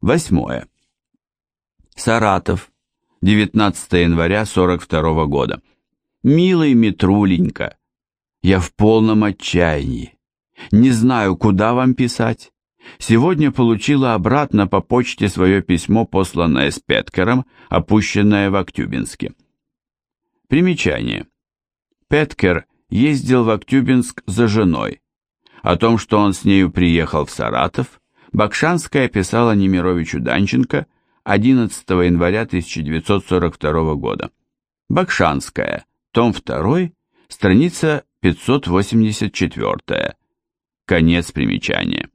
Восьмое. Саратов, 19 января 42 года. Милый Митруленька, я в полном отчаянии. Не знаю, куда вам писать. Сегодня получила обратно по почте свое письмо, посланное с Петкером, опущенное в Актюбинске. Примечание. Петкер ездил в Актюбинск за женой. О том, что он с нею приехал в Саратов, Бакшанская писала Немировичу Данченко 11 января 1942 года. Бакшанская, том 2, страница 584. Конец примечания.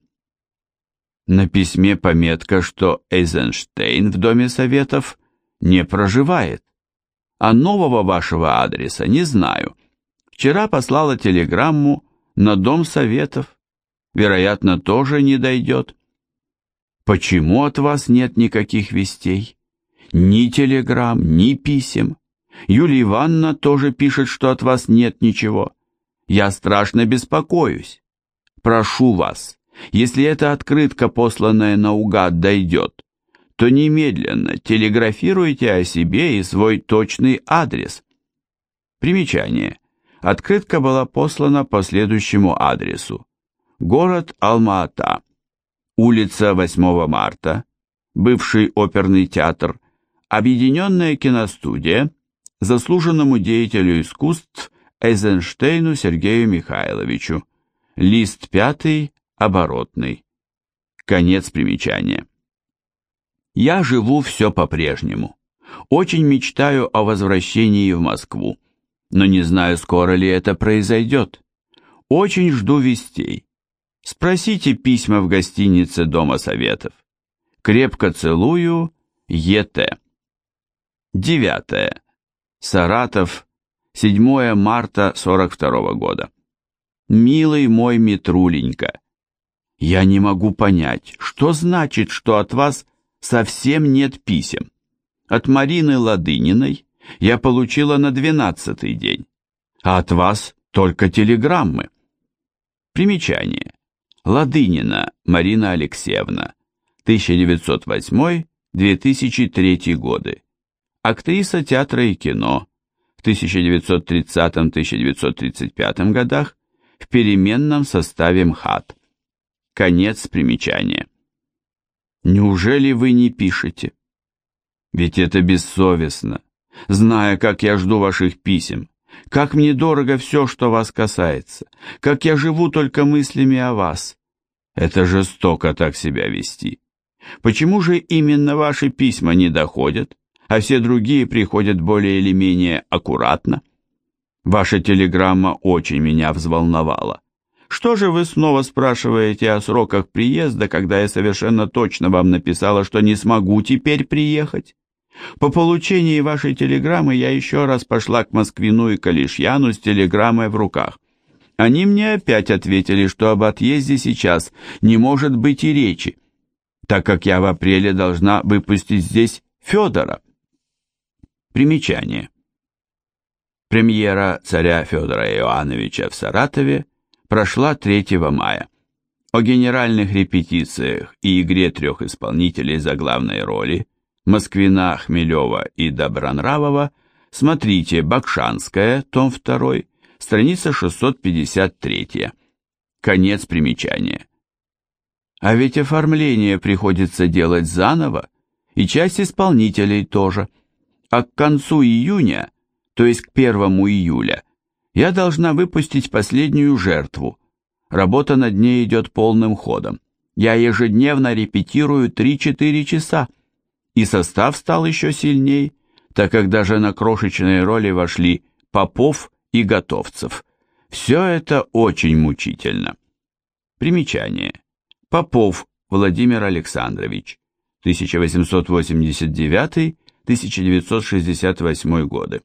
На письме пометка, что Эйзенштейн в Доме Советов не проживает, а нового вашего адреса не знаю. Вчера послала телеграмму на Дом Советов, вероятно, тоже не дойдет. Почему от вас нет никаких вестей? Ни телеграмм, ни писем. Юлия Ивановна тоже пишет, что от вас нет ничего. Я страшно беспокоюсь. Прошу вас, если эта открытка, посланная наугад, дойдет, то немедленно телеграфируйте о себе и свой точный адрес. Примечание. Открытка была послана по следующему адресу. Город Алма-Ата. Улица 8 марта. Бывший оперный театр. Объединенная киностудия. Заслуженному деятелю искусств Эйзенштейну Сергею Михайловичу. Лист пятый, оборотный. Конец примечания. Я живу все по-прежнему. Очень мечтаю о возвращении в Москву, но не знаю, скоро ли это произойдет. Очень жду вестей. Спросите письма в гостинице Дома Советов. Крепко целую, Е.Т. Девятое. Саратов, 7 марта 42 года. Милый мой Митруленька, я не могу понять, что значит, что от вас совсем нет писем. От Марины Ладыниной я получила на двенадцатый день, а от вас только телеграммы. Примечание. Ладынина Марина Алексеевна, 1908-2003 годы. Актриса театра и кино. В 1930-1935 годах в переменном составе МХАТ. Конец примечания. Неужели вы не пишете? Ведь это бессовестно, зная, как я жду ваших писем, как мне дорого все, что вас касается, как я живу только мыслями о вас. Это жестоко так себя вести. Почему же именно ваши письма не доходят, а все другие приходят более или менее аккуратно? Ваша телеграмма очень меня взволновала. Что же вы снова спрашиваете о сроках приезда, когда я совершенно точно вам написала, что не смогу теперь приехать? По получении вашей телеграммы я еще раз пошла к Москвину и Калишьяну с телеграммой в руках. Они мне опять ответили, что об отъезде сейчас не может быть и речи, так как я в апреле должна выпустить здесь Федора. Примечание. Премьера царя Федора Иоанновича в Саратове прошла 3 мая. О генеральных репетициях и игре трех исполнителей за главные роли Москвина, Хмелева и Добронравова смотрите «Бакшанская», том 2, страница 653. Конец примечания. А ведь оформление приходится делать заново, и часть исполнителей тоже. А к концу июня, то есть к 1 июля, я должна выпустить последнюю жертву. Работа над ней идет полным ходом. Я ежедневно репетирую 3-4 часа. И состав стал еще сильней, так как даже на крошечные роли вошли Попов и Готовцев. Все это очень мучительно. Примечание. Попов Владимир Александрович, 1889-1968 годы.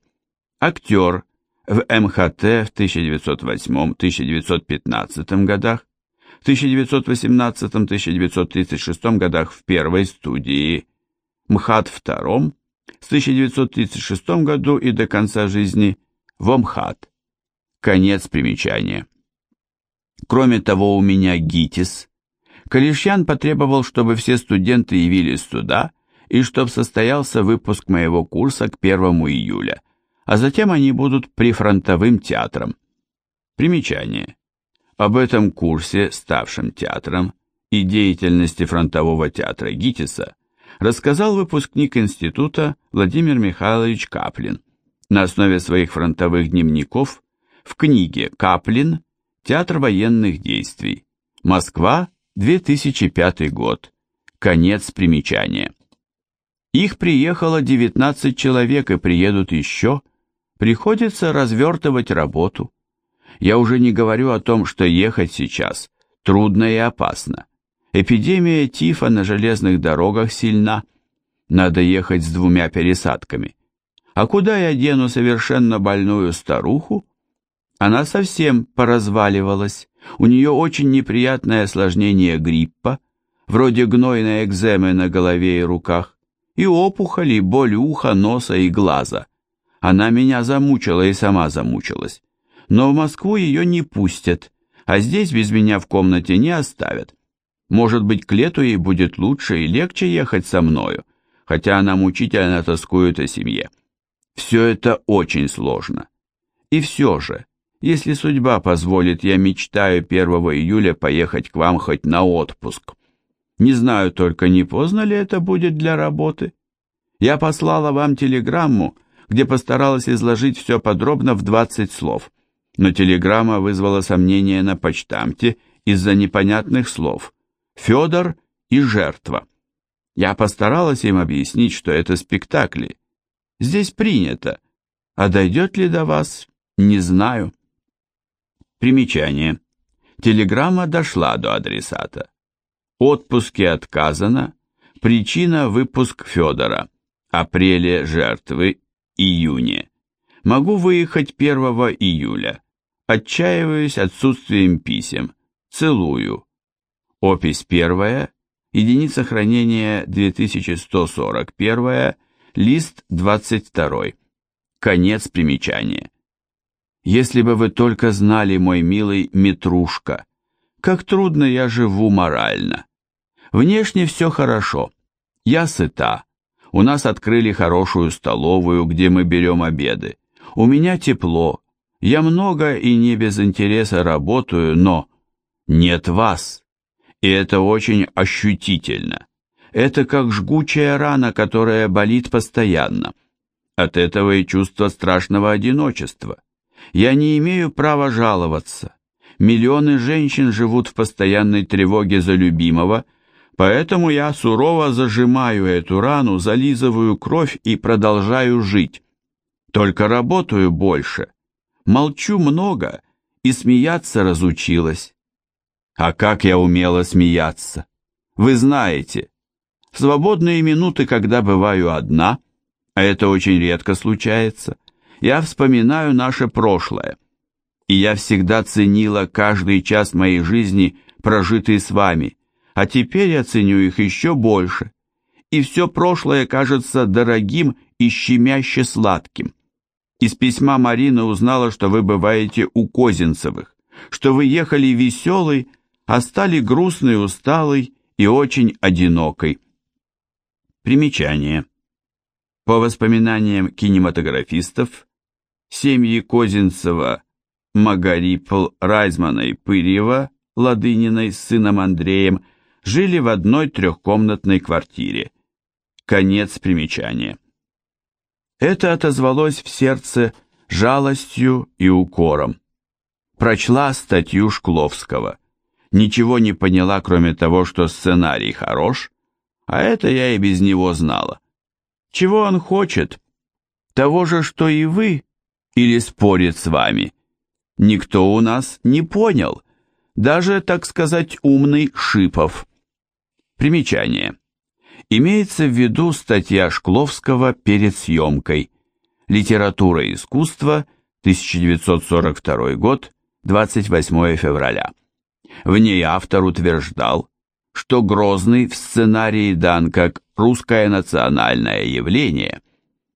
Актер, в МХТ в 1908-1915 годах, в 1918-1936 годах в первой студии, МХАТ втором, с 1936 году и до конца жизни в МХАТ. Конец примечания. Кроме того, у меня ГИТИС, Калишьян потребовал, чтобы все студенты явились сюда и чтобы состоялся выпуск моего курса к 1 июля, а затем они будут прифронтовым театром. Примечание. Об этом курсе, ставшем театром, и деятельности фронтового театра ГИТИСа рассказал выпускник института Владимир Михайлович Каплин на основе своих фронтовых дневников в книге «Каплин. Театр военных действий. Москва, 2005 год. Конец примечания». Их приехало 19 человек и приедут еще. Приходится развертывать работу. Я уже не говорю о том, что ехать сейчас трудно и опасно. Эпидемия тифа на железных дорогах сильна. Надо ехать с двумя пересадками. А куда я дену совершенно больную старуху? Она совсем поразваливалась. У нее очень неприятное осложнение гриппа, вроде гнойной экземы на голове и руках, и опухоли, боль уха, носа и глаза. Она меня замучила и сама замучилась. Но в Москву ее не пустят, а здесь без меня в комнате не оставят. Может быть, к лету ей будет лучше и легче ехать со мною, хотя она мучительно тоскует о семье. Все это очень сложно. И все же, если судьба позволит, я мечтаю 1 июля поехать к вам хоть на отпуск. Не знаю только, не поздно ли это будет для работы. Я послала вам телеграмму, где постаралась изложить все подробно в 20 слов, но телеграмма вызвала сомнения на почтамте из-за непонятных слов – Федор и жертва. Я постаралась им объяснить, что это спектакли. Здесь принято, а дойдет ли до вас, не знаю. Примечание. Телеграмма дошла до адресата. Отпуске отказано. Причина выпуск Федора. Апреле жертвы. Июне. Могу выехать 1 июля. Отчаиваюсь отсутствием писем. Целую. Опись первая, единица хранения 2141, лист 22. Конец примечания. Если бы вы только знали, мой милый Митрушка, как трудно я живу морально. Внешне все хорошо. Я сыта. У нас открыли хорошую столовую, где мы берем обеды. У меня тепло. Я много и не без интереса работаю, но нет вас. И это очень ощутительно. Это как жгучая рана, которая болит постоянно. От этого и чувство страшного одиночества. Я не имею права жаловаться. Миллионы женщин живут в постоянной тревоге за любимого, поэтому я сурово зажимаю эту рану, зализываю кровь и продолжаю жить. Только работаю больше, молчу много и смеяться разучилась. А как я умела смеяться! Вы знаете, в свободные минуты, когда бываю одна, а это очень редко случается, я вспоминаю наше прошлое. И я всегда ценила каждый час моей жизни, прожитый с вами, а теперь я ценю их еще больше. И все прошлое кажется дорогим и щемяще сладким. Из письма Марины узнала, что вы бываете у Козинцевых, что вы ехали веселый, а стали грустной, усталой и очень одинокой. Примечание. По воспоминаниям кинематографистов, семьи Козинцева, Магарипл, Райзмана и Пырьева, Ладыниной с сыном Андреем, жили в одной трехкомнатной квартире. Конец примечания. Это отозвалось в сердце жалостью и укором. Прочла статью Шкловского ничего не поняла, кроме того, что сценарий хорош, а это я и без него знала. Чего он хочет? Того же, что и вы, или спорит с вами? Никто у нас не понял, даже, так сказать, умный Шипов. Примечание. Имеется в виду статья Шкловского перед съемкой «Литература и искусство», 1942 год, 28 февраля. В ней автор утверждал, что Грозный в сценарии дан как русское национальное явление,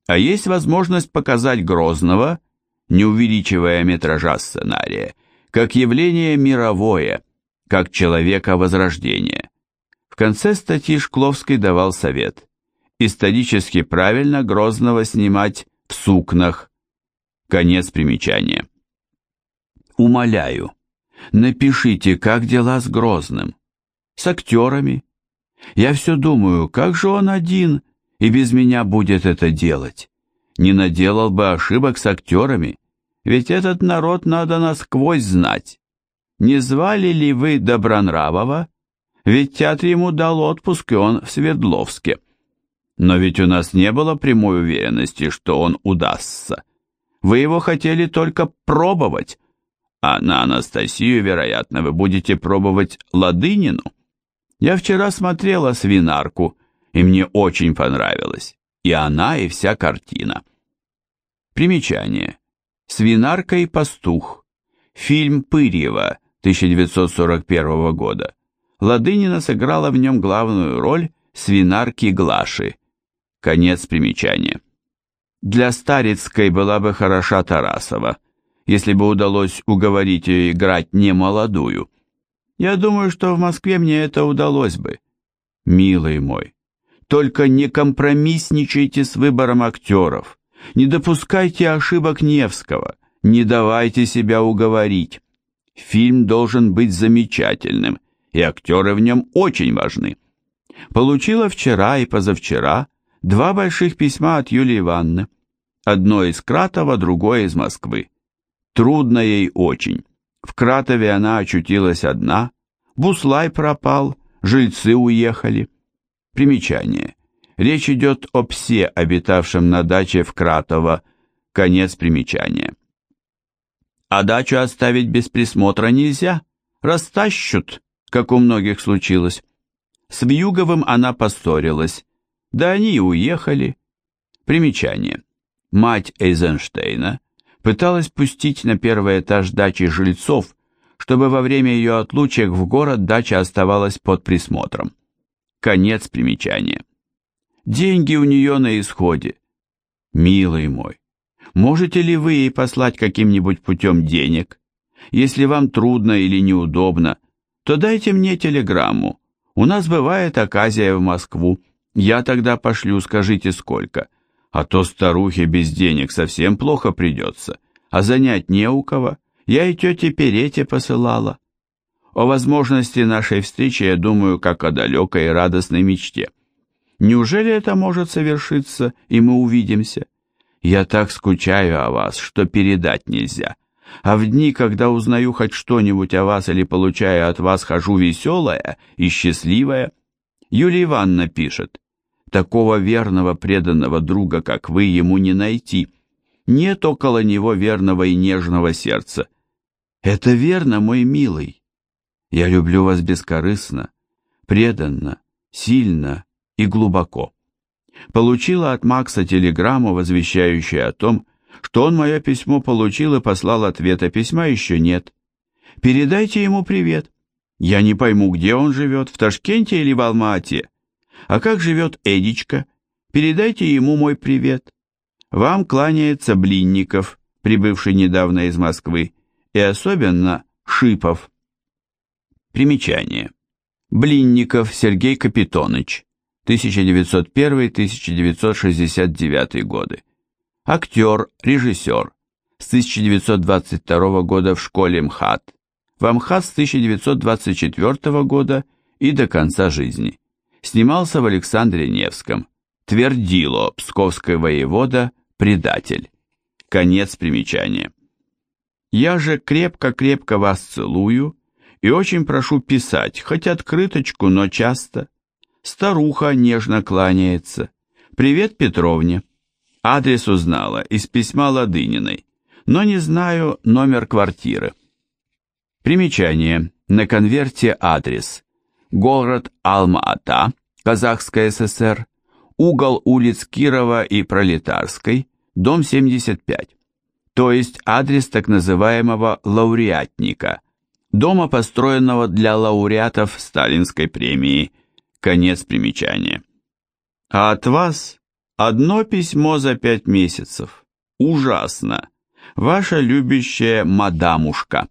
а есть возможность показать Грозного, не увеличивая метража сценария, как явление мировое, как человека Возрождения. В конце статьи Шкловский давал совет. Исторически правильно Грозного снимать в сукнах. Конец примечания. Умоляю, напишите, как дела с Грозным. С актерами. Я все думаю, как же он один и без меня будет это делать. Не наделал бы ошибок с актерами, ведь этот народ надо насквозь знать. Не звали ли вы Добронравова? Ведь театр ему дал отпуск, и он в Свердловске. Но ведь у нас не было прямой уверенности, что он удастся. Вы его хотели только пробовать, а на Анастасию, вероятно, вы будете пробовать Ладынину. Я вчера смотрела «Свинарку», и мне очень понравилось. И она, и вся картина. Примечание. «Свинарка и пастух». Фильм Пырьева 1941 года. Ладынина сыграла в нем главную роль свинарки Глаши. Конец примечания. Для Старицкой была бы хороша Тарасова, если бы удалось уговорить ее играть не молодую. Я думаю, что в Москве мне это удалось бы. Милый мой, только не компромиссничайте с выбором актеров, не допускайте ошибок Невского, не давайте себя уговорить. Фильм должен быть замечательным, и актеры в нем очень важны. Получила вчера и позавчера два больших письма от Юлии Ивановны. Одно из Кратова, другое из Москвы. Трудно ей очень. В Кратове она очутилась одна, Буслай пропал, жильцы уехали. Примечание. Речь идет о псе, обитавшем на даче в Кратово. Конец примечания. А дачу оставить без присмотра нельзя, растащут, как у многих случилось. С Вьюговым она поссорилась, да они и уехали. Примечание. Мать Эйзенштейна пыталась пустить на первый этаж дачи жильцов, чтобы во время ее отлучек в город дача оставалась под присмотром. Конец примечания. Деньги у нее на исходе. Милый мой, Можете ли вы ей послать каким-нибудь путем денег? Если вам трудно или неудобно, то дайте мне телеграмму. У нас бывает оказия в Москву. Я тогда пошлю, скажите сколько. А то старухе без денег совсем плохо придется. А занять не у кого. Я и тете Перете посылала. О возможности нашей встречи я думаю, как о далекой и радостной мечте. Неужели это может совершиться, и мы увидимся? Я так скучаю о вас, что передать нельзя. А в дни, когда узнаю хоть что-нибудь о вас или получаю от вас, хожу веселая и счастливая. Юлия Ивановна пишет, такого верного преданного друга, как вы, ему не найти. Нет около него верного и нежного сердца. Это верно, мой милый. Я люблю вас бескорыстно, преданно, сильно и глубоко получила от Макса телеграмму, возвещающую о том, что он мое письмо получил и послал ответ, а письма еще нет. Передайте ему привет. Я не пойму, где он живет, в Ташкенте или в Алма-Ате. А как живет Эдичка? Передайте ему мой привет. Вам кланяется Блинников, прибывший недавно из Москвы, и особенно Шипов. Примечание. Блинников Сергей Капитоныч, 1901-1969 годы. Актер, режиссер. С 1922 года в школе МХАТ. В МХАТ с 1924 года и до конца жизни. Снимался в Александре Невском. Твердило, Псковская воевода, предатель. Конец примечания. Я же крепко-крепко вас целую и очень прошу писать, хоть открыточку, но часто. Старуха нежно кланяется. «Привет Петровне». Адрес узнала из письма Ладыниной, но не знаю номер квартиры. Примечание. На конверте адрес. Город Алма-Ата, Казахская ССР, угол улиц Кирова и Пролетарской, дом 75. То есть адрес так называемого лауреатника, дома, построенного для лауреатов Сталинской премии – Конец примечания. А от вас одно письмо за пять месяцев. Ужасно. Ваша любящая мадамушка.